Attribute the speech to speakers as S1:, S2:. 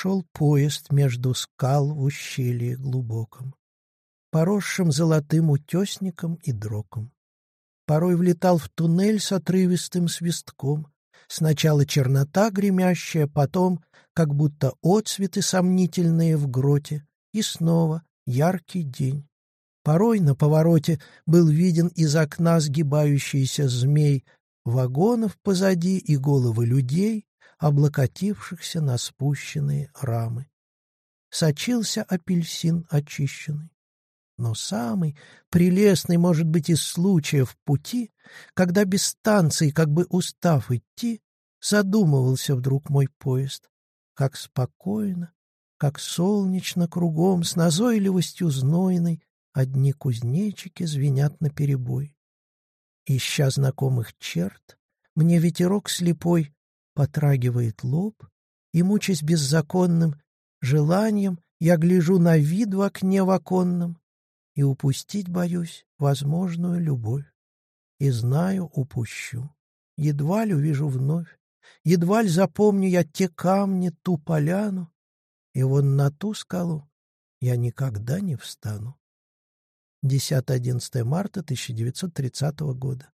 S1: Шел поезд между скал в ущелье глубоком, Поросшим золотым утесником и дроком. Порой влетал в туннель с отрывистым свистком. Сначала чернота гремящая, потом, как будто отцветы сомнительные в гроте, и снова яркий день. Порой на повороте был виден из окна сгибающийся змей, вагонов позади и головы людей, облокотившихся на спущенные рамы. Сочился апельсин очищенный. Но самый прелестный, может быть, из случаев пути, когда без станции, как бы устав идти, задумывался вдруг мой поезд, как спокойно, как солнечно кругом, с назойливостью знойной, одни кузнечики звенят наперебой. Ища знакомых черт, мне ветерок слепой потрагивает лоб, и, мучаясь беззаконным желанием, я гляжу на вид в окне в оконном и упустить боюсь возможную любовь. И знаю, упущу. Едва ли увижу вновь, едва ли запомню я те камни, ту поляну, и вон на ту скалу я никогда не встану. 10-11 марта 1930 года.